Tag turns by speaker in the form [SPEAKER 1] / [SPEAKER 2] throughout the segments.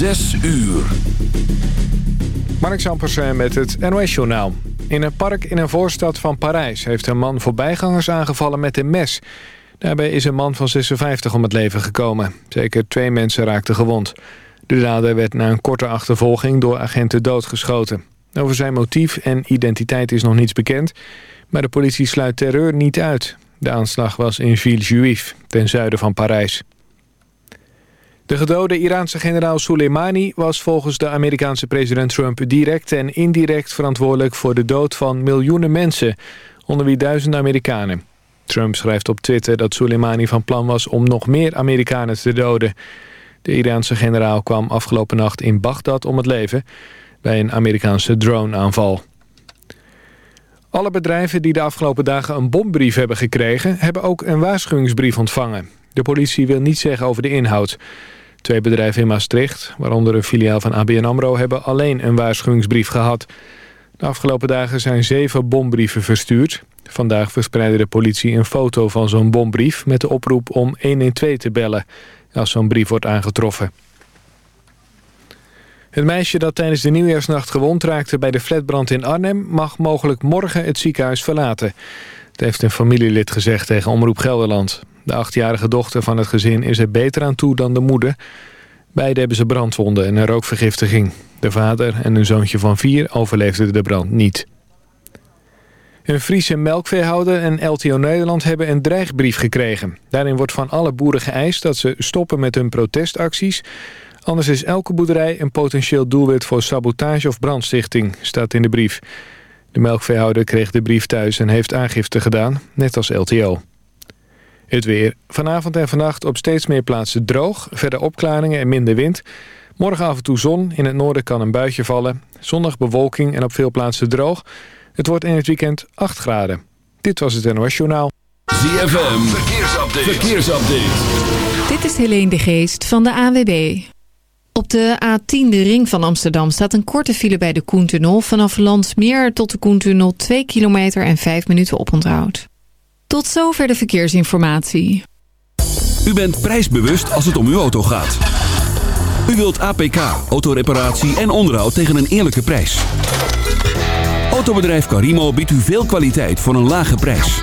[SPEAKER 1] Zes uur.
[SPEAKER 2] Mark Zampersen met het NOS-journaal. In een park in een voorstad van Parijs heeft een man voorbijgangers aangevallen met een mes. Daarbij is een man van 56 om het leven gekomen. Zeker twee mensen raakten gewond. De dader werd na een korte achtervolging door agenten doodgeschoten. Over zijn motief en identiteit is nog niets bekend... maar de politie sluit terreur niet uit. De aanslag was in Villejuif, ten zuiden van Parijs. De gedode Iraanse generaal Soleimani was volgens de Amerikaanse president Trump direct en indirect verantwoordelijk voor de dood van miljoenen mensen, onder wie duizenden Amerikanen. Trump schrijft op Twitter dat Soleimani van plan was om nog meer Amerikanen te doden. De Iraanse generaal kwam afgelopen nacht in Bagdad om het leven bij een Amerikaanse droneaanval. Alle bedrijven die de afgelopen dagen een bombrief hebben gekregen... hebben ook een waarschuwingsbrief ontvangen. De politie wil niets zeggen over de inhoud. Twee bedrijven in Maastricht, waaronder een filiaal van ABN AMRO... hebben alleen een waarschuwingsbrief gehad. De afgelopen dagen zijn zeven bombrieven verstuurd. Vandaag verspreidde de politie een foto van zo'n bombrief... met de oproep om 112 te bellen als zo'n brief wordt aangetroffen. Het meisje dat tijdens de nieuwjaarsnacht gewond raakte bij de flatbrand in Arnhem... mag mogelijk morgen het ziekenhuis verlaten. Dat heeft een familielid gezegd tegen Omroep Gelderland. De achtjarige dochter van het gezin is er beter aan toe dan de moeder. Beiden hebben ze brandwonden en een rookvergiftiging. De vader en een zoontje van vier overleefden de brand niet. Een Friese melkveehouder en LTO Nederland hebben een dreigbrief gekregen. Daarin wordt van alle boeren geëist dat ze stoppen met hun protestacties... Anders is elke boerderij een potentieel doelwit voor sabotage of brandstichting, staat in de brief. De melkveehouder kreeg de brief thuis en heeft aangifte gedaan, net als LTO. Het weer. Vanavond en vannacht op steeds meer plaatsen droog. Verder opklaringen en minder wind. Morgen af en toe zon. In het noorden kan een buitje vallen. Zondag bewolking en op veel plaatsen droog. Het wordt in het weekend 8 graden. Dit was het NOS Journaal.
[SPEAKER 1] ZFM. Verkeersupdate. Verkeersupdate.
[SPEAKER 3] Dit is Helene de Geest van de AWB. Op de A10, de ring van Amsterdam, staat een korte file bij de Koentunnel. Vanaf Landsmeer tot de Koentunnel 2 kilometer en 5 minuten oponthoud. Tot zover de verkeersinformatie.
[SPEAKER 1] U bent prijsbewust als het om uw auto gaat. U wilt APK, autoreparatie en onderhoud tegen een eerlijke prijs. Autobedrijf Carimo biedt u veel kwaliteit voor een lage prijs.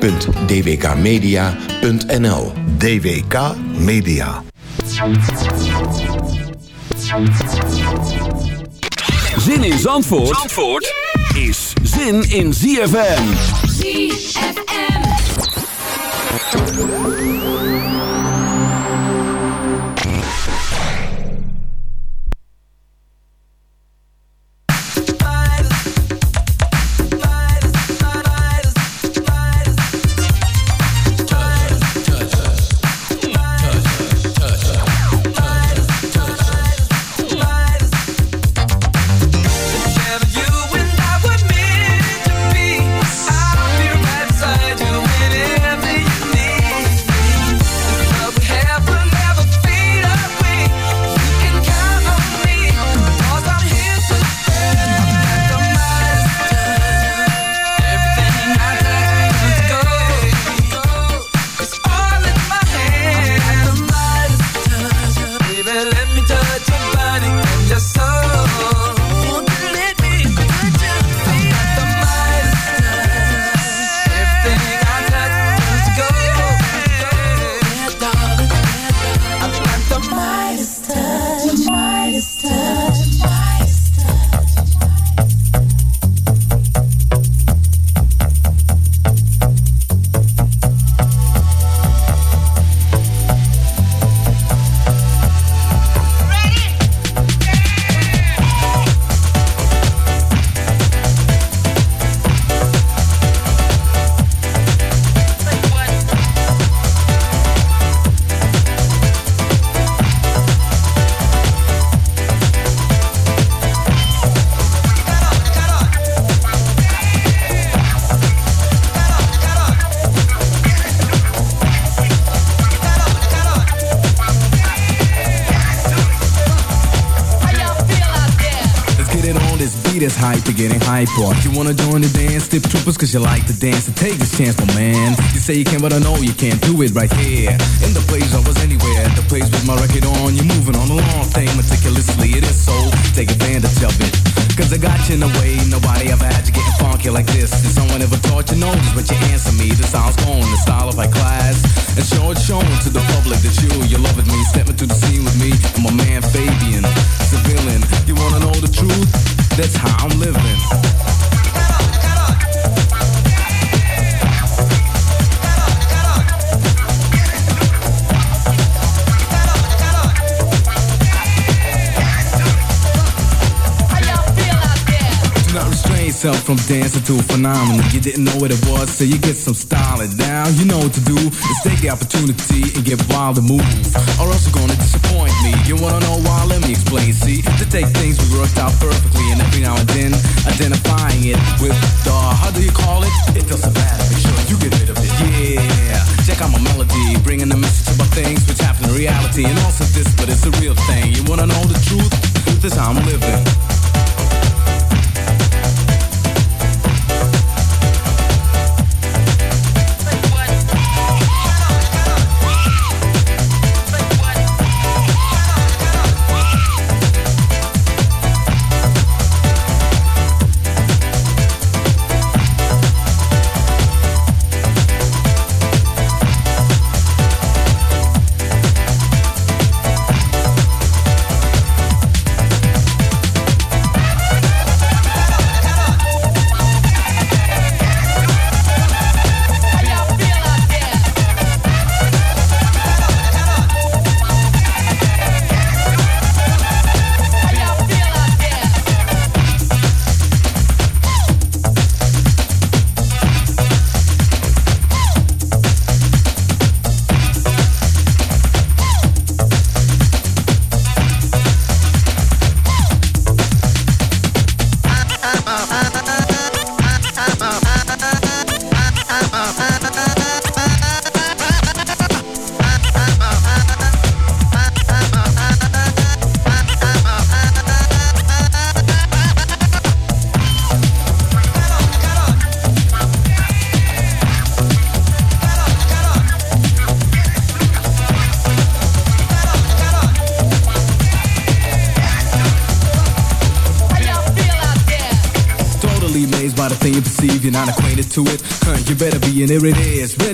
[SPEAKER 4] www.dwkmedia.nl
[SPEAKER 5] DWK Media.
[SPEAKER 1] Zin in Zandvoort, Zandvoort is zin in ZFM.
[SPEAKER 6] ZFM.
[SPEAKER 7] Hype, you're getting. You wanna join the dance, tip troopers, cause you like to dance. So take this chance, my man. You say you can, but I know you can't do it right here. In the place I was anywhere, at the place with my record on. You're moving on the long thing meticulously, it is so. Take advantage of it. Cause I got you in a way, nobody ever had you getting funky like this. If someone ever taught you notice, but you answer me, the sound's going, the style of my class. And show it shown to the public that you, you love it me, stepping to the scene with me. And my man Fabian, civilian. You wanna know the truth? That's how I'm living. Yourself from dancing to a phenomenon. You didn't know what it was, so you get some style and now you know what to do. Is take the opportunity and get wild and move. Or else you're gonna disappoint me. You wanna know why? Let me explain. See, to take things we worked out perfectly and every now and then identifying it with the, how do you call it? It doesn't matter, make sure you get rid of it. Yeah, check out my melody, bringing a message about things which happen in reality. And also this, but it's a real thing. You wanna know the truth? Truth is how I'm living.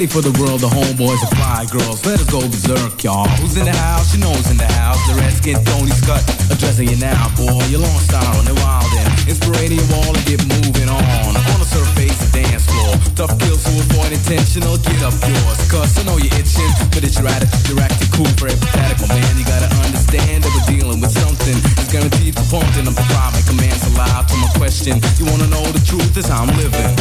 [SPEAKER 7] Ready for the world, the homeboys and fly girls. Let us go berserk, y'all. Who's in the house? You know who's in the house. The Redskin Tony Scott addressing you now, boy. You're long style the wild end. Inspirating you all to get moving on. On the surface, the dance floor. Tough kills who avoid intentional, get up yours. Cause I know you're itching, but it's your attitude, you're acting cool for empathetic, my man. You gotta understand that we're dealing with something. It's guaranteed for pumping. I'm the providing commands aloud to my question. You wanna know the truth? Is how I'm living.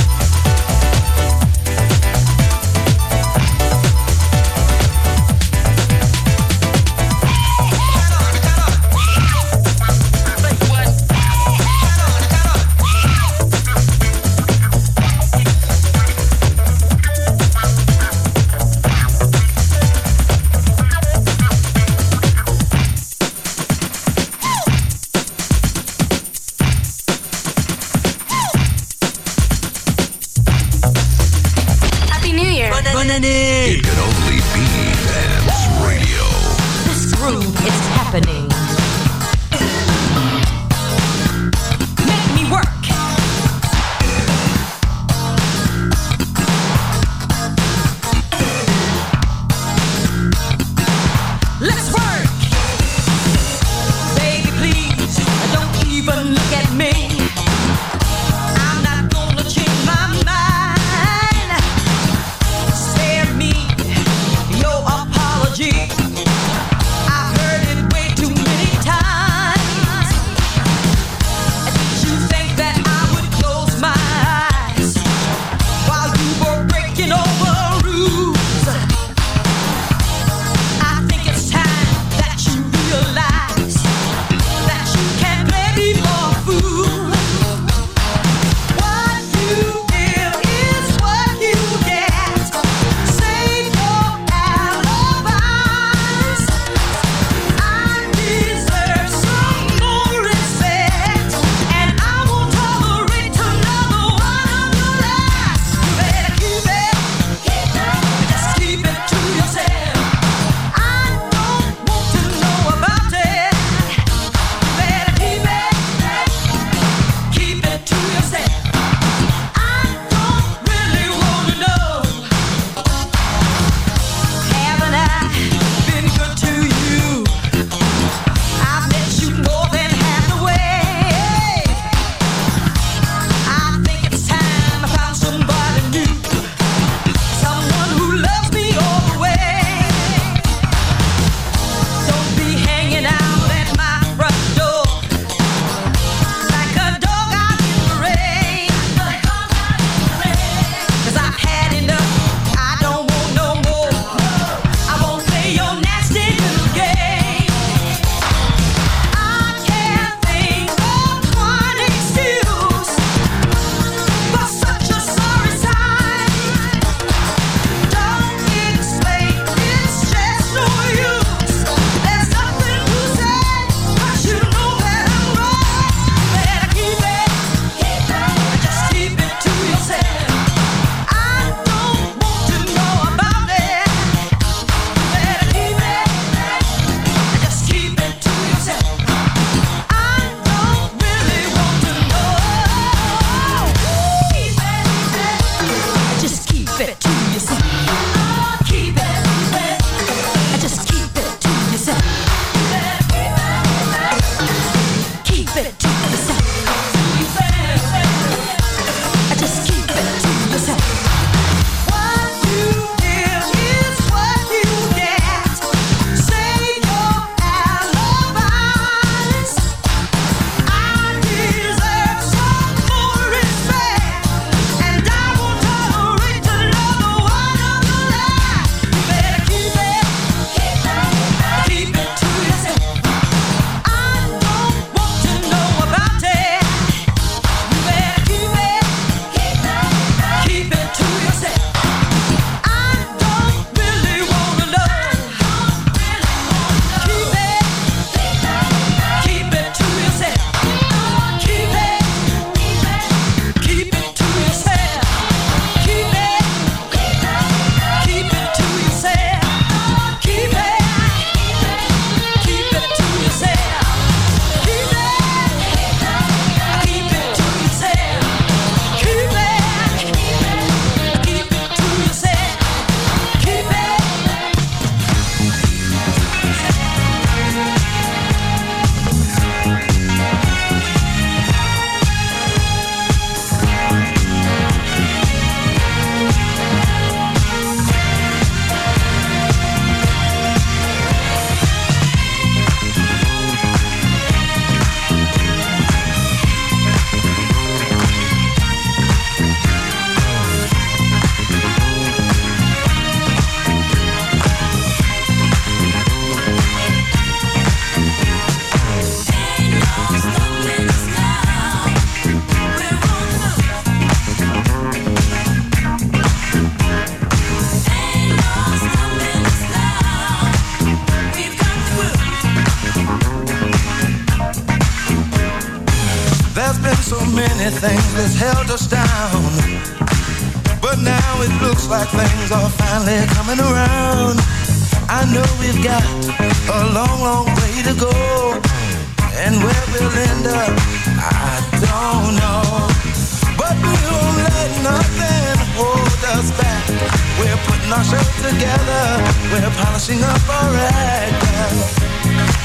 [SPEAKER 8] We're putting our together. We're polishing up our act. And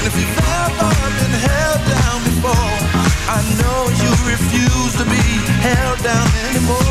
[SPEAKER 8] if you've ever been held down before, I know you refuse to be held down anymore.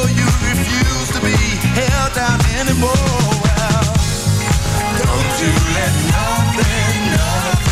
[SPEAKER 8] held down anymore. Don't you let nothing, nothing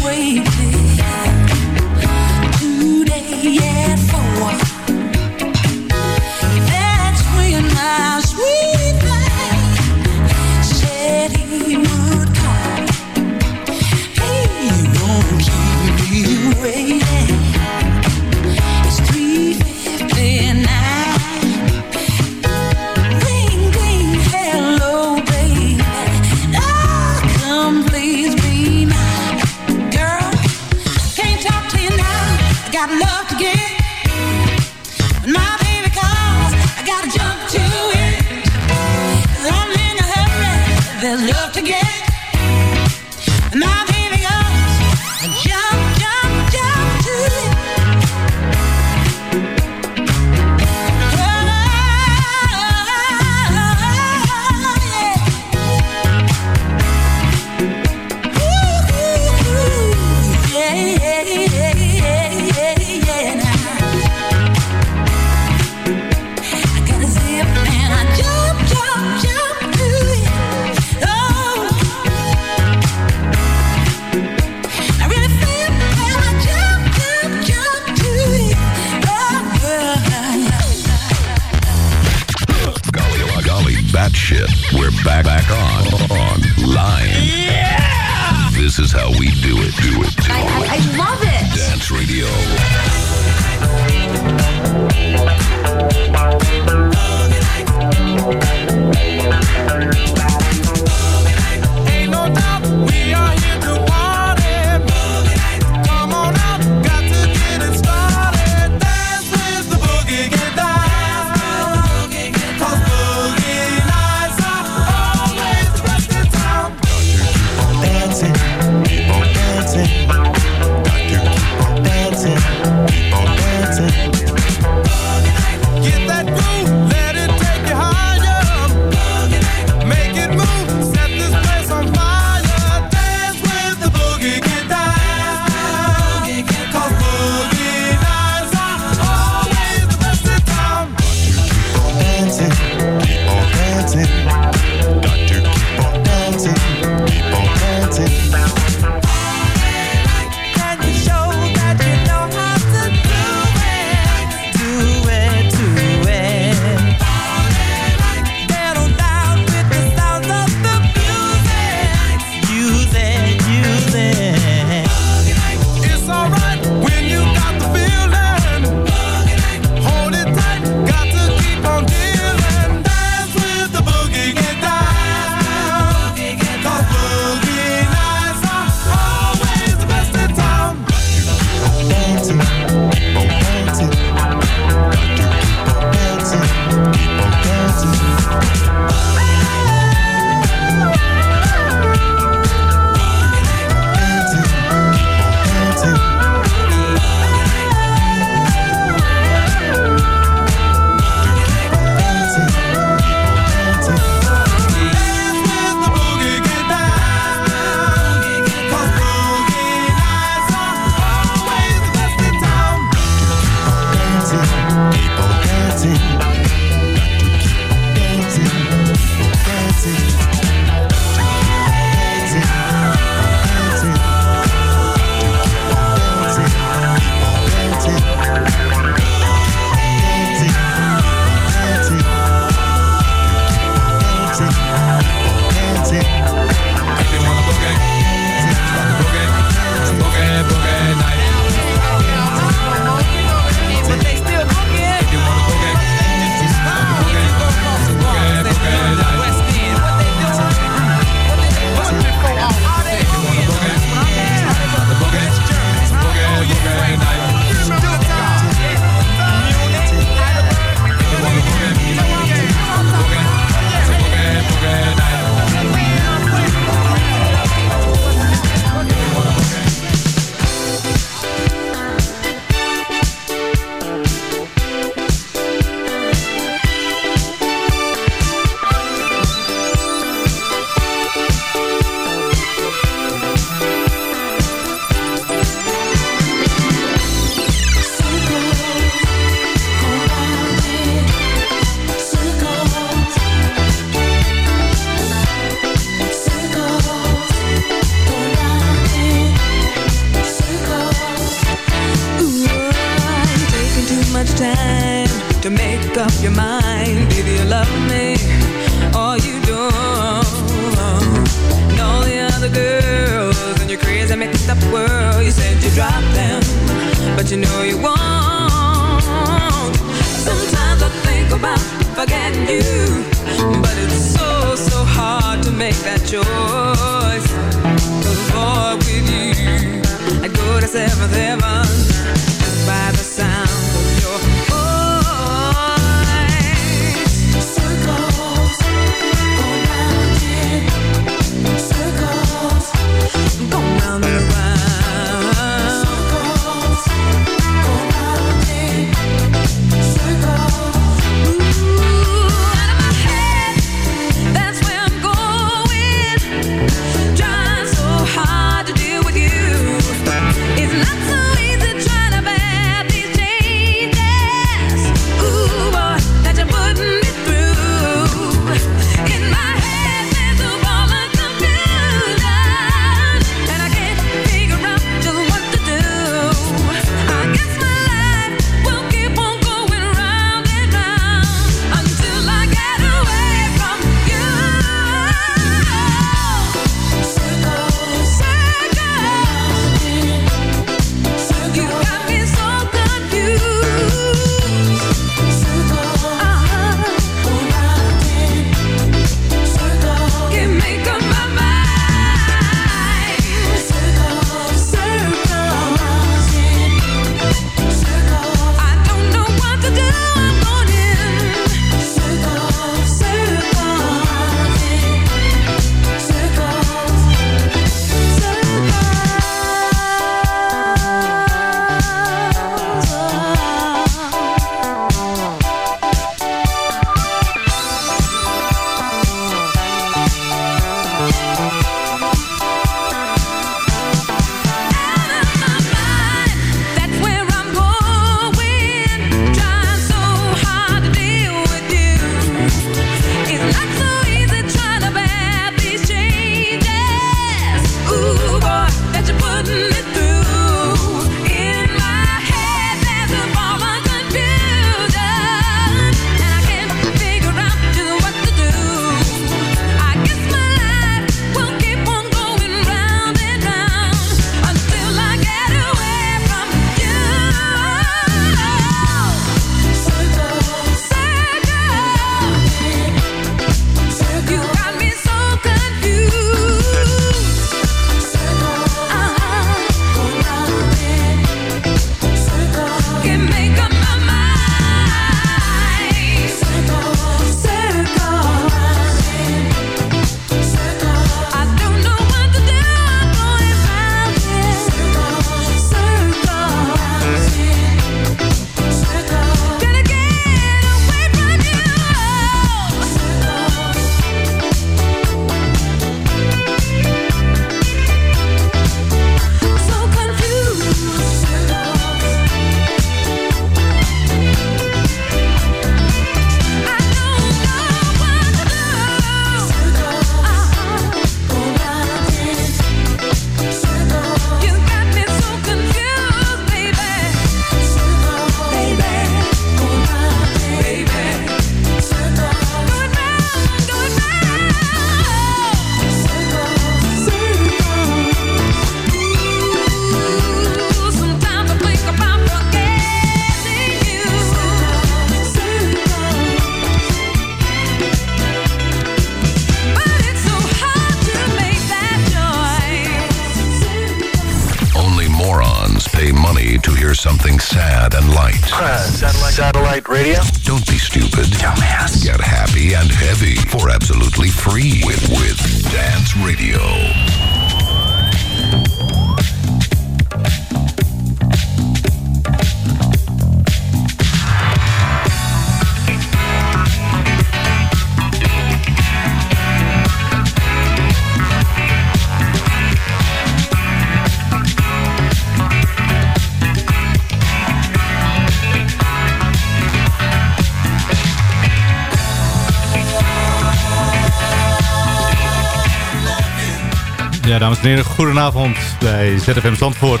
[SPEAKER 9] dames en heren, goedenavond bij ZFM Zandvoort.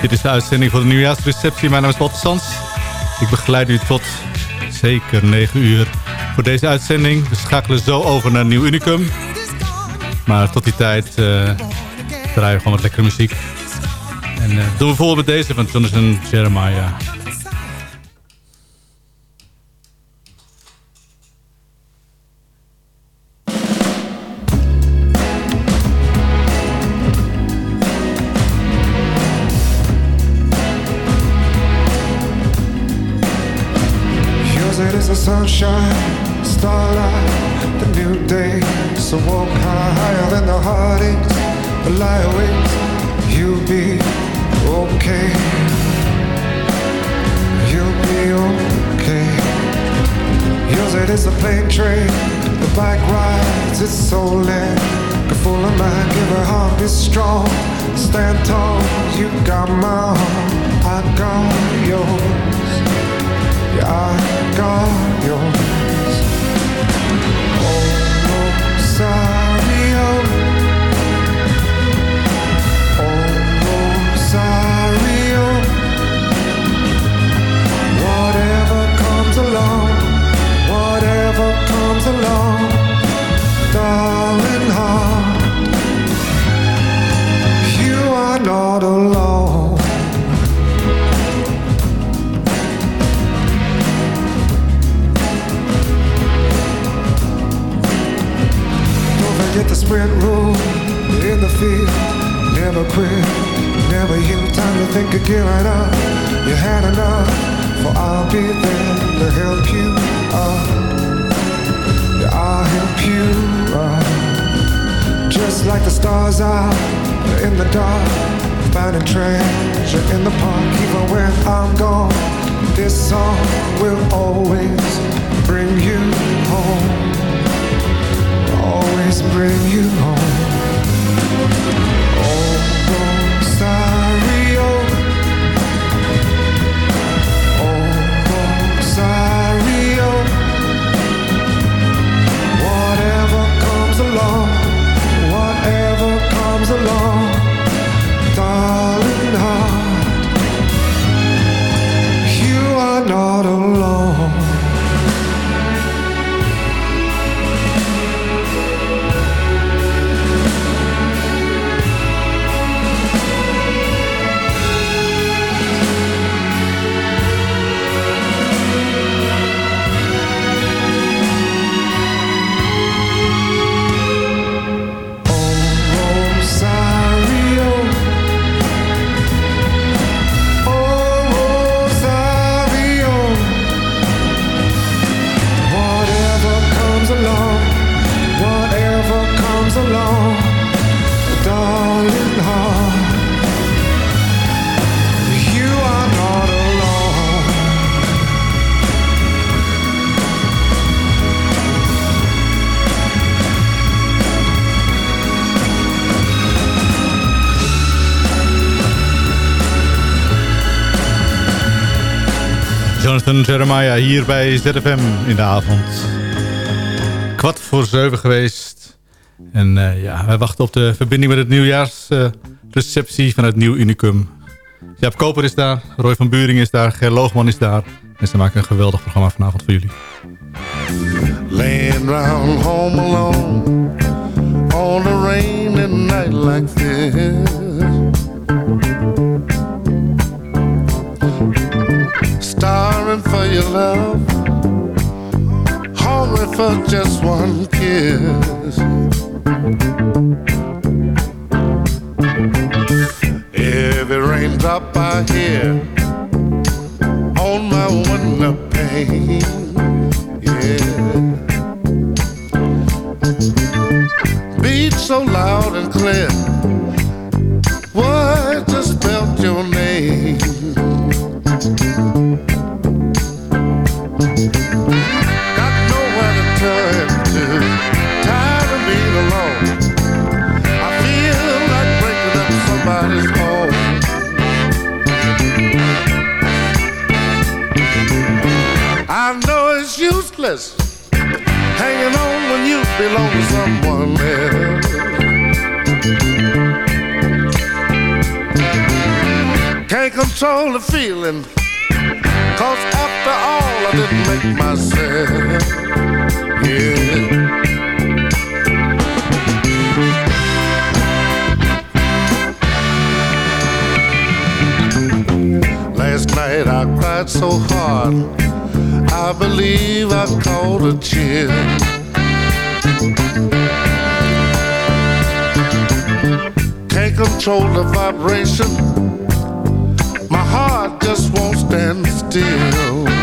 [SPEAKER 9] Dit is de uitzending voor de nieuwjaarsreceptie. Mijn naam is Walter Sans. Ik begeleid u tot
[SPEAKER 10] zeker 9 uur voor deze uitzending. We schakelen zo over naar Nieuw Unicum. Maar tot die tijd uh, draaien we gewoon wat lekkere muziek. En uh, doen we vol met deze van Jonathan Jeremiah. Jonathan Jeremiah hier bij ZFM in de avond. Kwart voor zeven geweest. En eh, ja, wij wachten op de verbinding met het nieuwjaarsreceptie van het Nieuw Unicum. Jaap Koper is daar, Roy van Buring is daar, Ger Loogman is daar. En ze maken een geweldig programma vanavond voor jullie.
[SPEAKER 11] Laying round home alone on night like this. Your love, hungry for just one kiss. Every raindrop I hear on my window pane, yeah. Beat so loud and clear. What just spelled your name? Belong to someone else. Can't control the feeling, cause after all, I didn't make myself. Yeah. Last night I cried so hard, I believe I caught a chill. Control the vibration, my heart just won't stand still.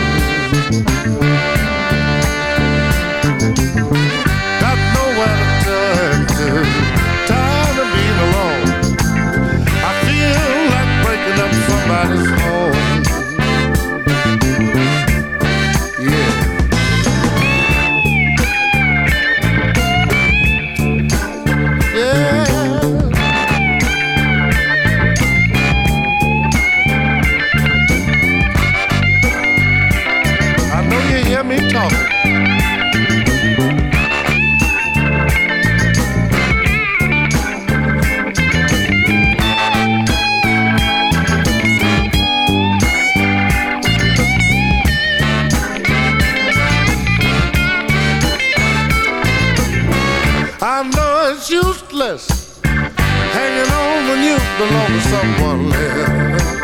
[SPEAKER 11] Belong to someone else.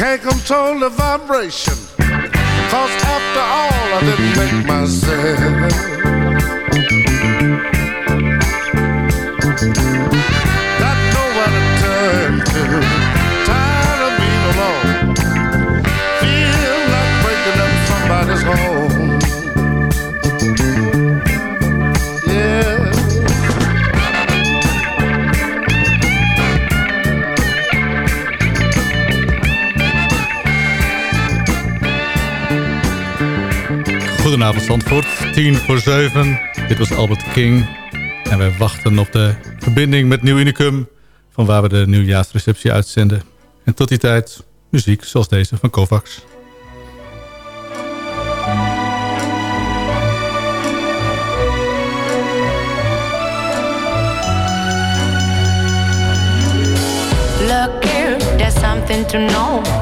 [SPEAKER 11] Can't control the vibration, cause after all, I didn't make myself. Got nowhere to turn to, tired of being alone. Feel like breaking up somebody's home.
[SPEAKER 10] Goedenavond Zandvoort, 10 voor 7. Dit was Albert King. En wij wachten op de verbinding met Nieuw Unicum... van waar we de nieuwjaarsreceptie uitzenden. En tot die tijd muziek zoals deze van Kovacs.
[SPEAKER 12] Look here, there's something to know.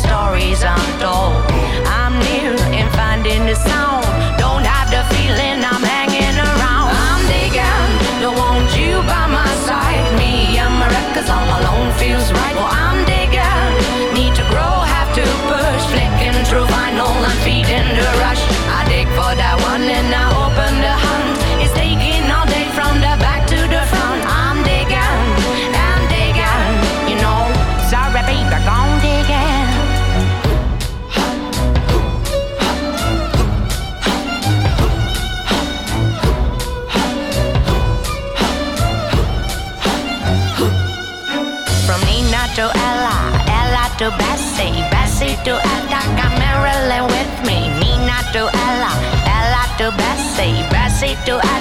[SPEAKER 12] stories untold. I'm near in finding the sound. Don't have the feeling I'm hanging around. I'm digging, don't want you by my side. Me and my all alone do I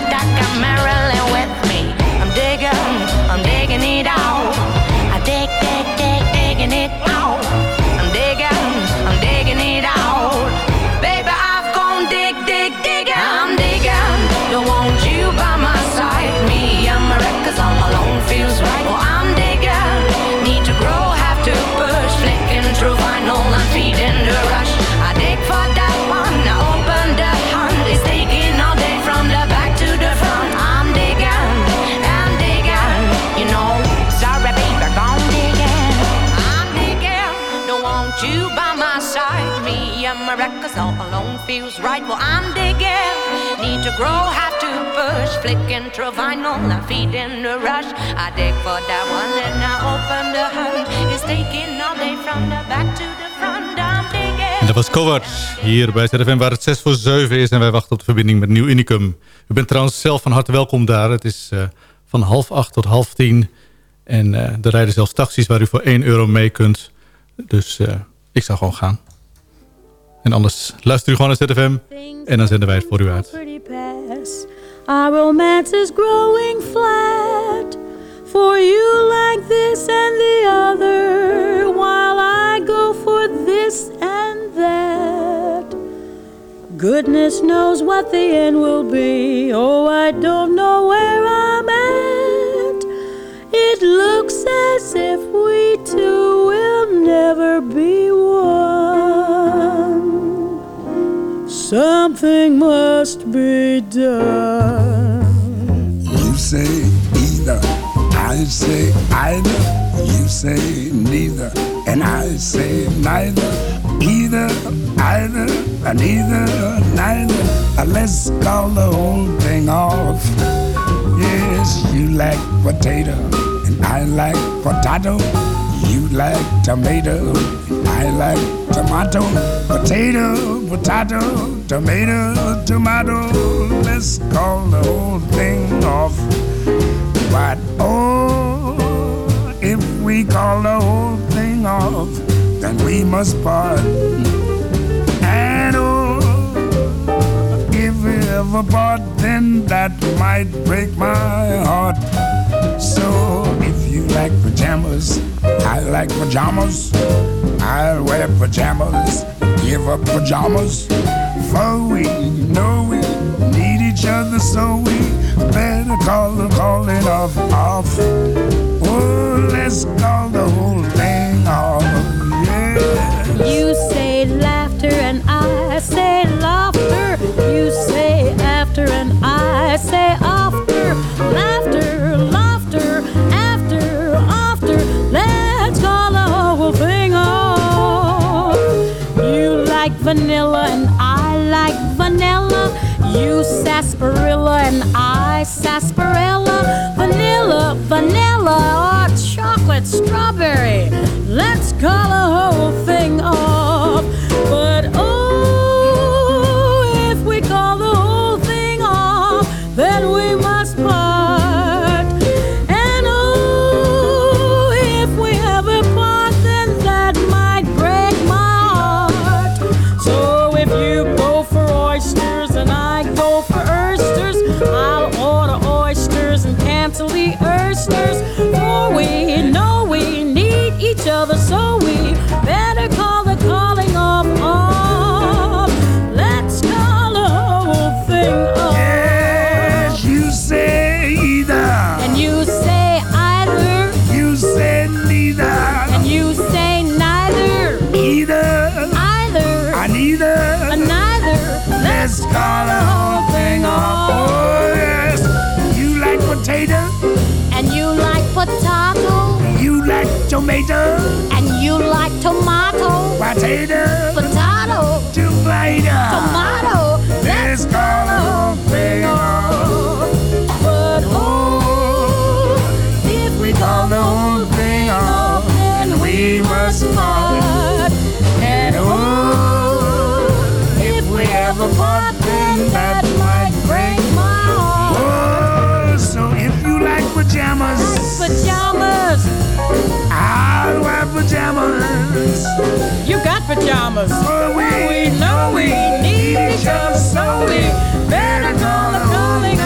[SPEAKER 12] right. Well, I'm digging. Need to grow, have to push. Flicking through vinyl, I'm feeding the rush. I dig for that one, then I open the hood. It's taking all day from the back to the front. I'm digging.
[SPEAKER 10] Dat was Coward hier bij ZFM waar het 6 voor 7 is. En wij wachten op de verbinding met Nieuw Unicum. U bent trouwens zelf van harte welkom daar. Het is eh, van half acht tot half tien. En eh, er rijden zelfs taxis waar u voor 1 euro mee kunt. Dus eh, ik zou gewoon gaan. En anders luister u gewoon naar ZFM. En dan zenden wij het voor u uit.
[SPEAKER 13] Our romance is growing flat. For you like this and the other, while I go for this and that. Goodness knows what the end will be. Oh, I don't done.
[SPEAKER 14] You say either, I say either. You say neither, and I say neither. Either, either, and either, neither. Uh, Let's call the whole thing off. Yes, you like potato, and I like potato. You like tomato, I like tomato. Potato, potato, tomato, tomato. Let's call the whole thing off. But oh, if we call the whole thing off, then we must part. And oh, if we ever part, then that might break my heart. So if you like pajamas, I like pajamas. I'll wear pajamas, give up pajamas. For we know we need each other, so we better call the calling off off. Oh, let's call the whole thing off. Yeah.
[SPEAKER 13] You say laughter and I say laughter. You say after and I say like vanilla and I like vanilla. You sarsaparilla and I sarsaparilla. Vanilla, vanilla, or chocolate strawberry. Let's call the whole thing off. But oh,
[SPEAKER 14] tomato.
[SPEAKER 13] And you like tomato.
[SPEAKER 14] Potato.
[SPEAKER 13] Potato.
[SPEAKER 14] Tomato.
[SPEAKER 13] Tomato.
[SPEAKER 14] Pajamas.
[SPEAKER 13] You got pajamas.
[SPEAKER 14] For we,
[SPEAKER 13] we know we need each other, so we better call the calling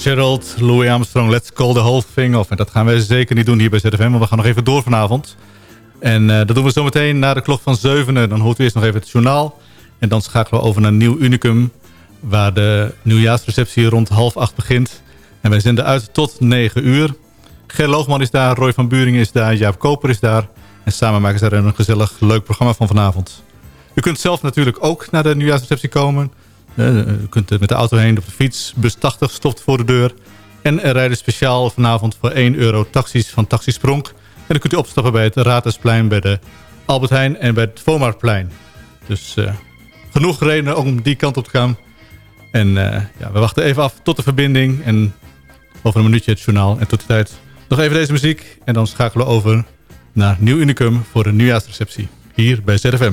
[SPEAKER 10] Fitzgerald, Louis Armstrong, Let's Call the Whole Thing Off. En dat gaan wij zeker niet doen hier bij ZFM, maar we gaan nog even door vanavond. En eh, dat doen we zometeen na de klok van 7. Dan hoort u eerst nog even het journaal. En dan schakelen we over naar Nieuw Unicum, waar de nieuwjaarsreceptie rond half acht begint. En wij zenden uit tot 9 uur. Ger Loogman is daar, Roy van Buring is daar, Jaap Koper is daar. En
[SPEAKER 9] En samen maken ze er een gezellig leuk programma van vanavond. U kunt zelf natuurlijk ook naar de nieuwjaarsreceptie komen. U kunt met de auto heen, op de fiets. Bus 80 stopt voor de deur. En er rijden speciaal vanavond voor 1 euro taxis van Taxi Spronk. En dan kunt u opstappen bij het Raadhuisplein, bij de Albert Heijn en bij het Vomarplein. Dus eh, genoeg redenen om die kant op te gaan. En eh, ja, we wachten even af tot de verbinding. En over een minuutje het journaal. En tot die tijd nog even deze muziek. En dan schakelen we over naar Nieuw Unicum voor de nieuwjaarsreceptie. Hier bij ZFM.